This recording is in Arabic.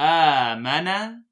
آمن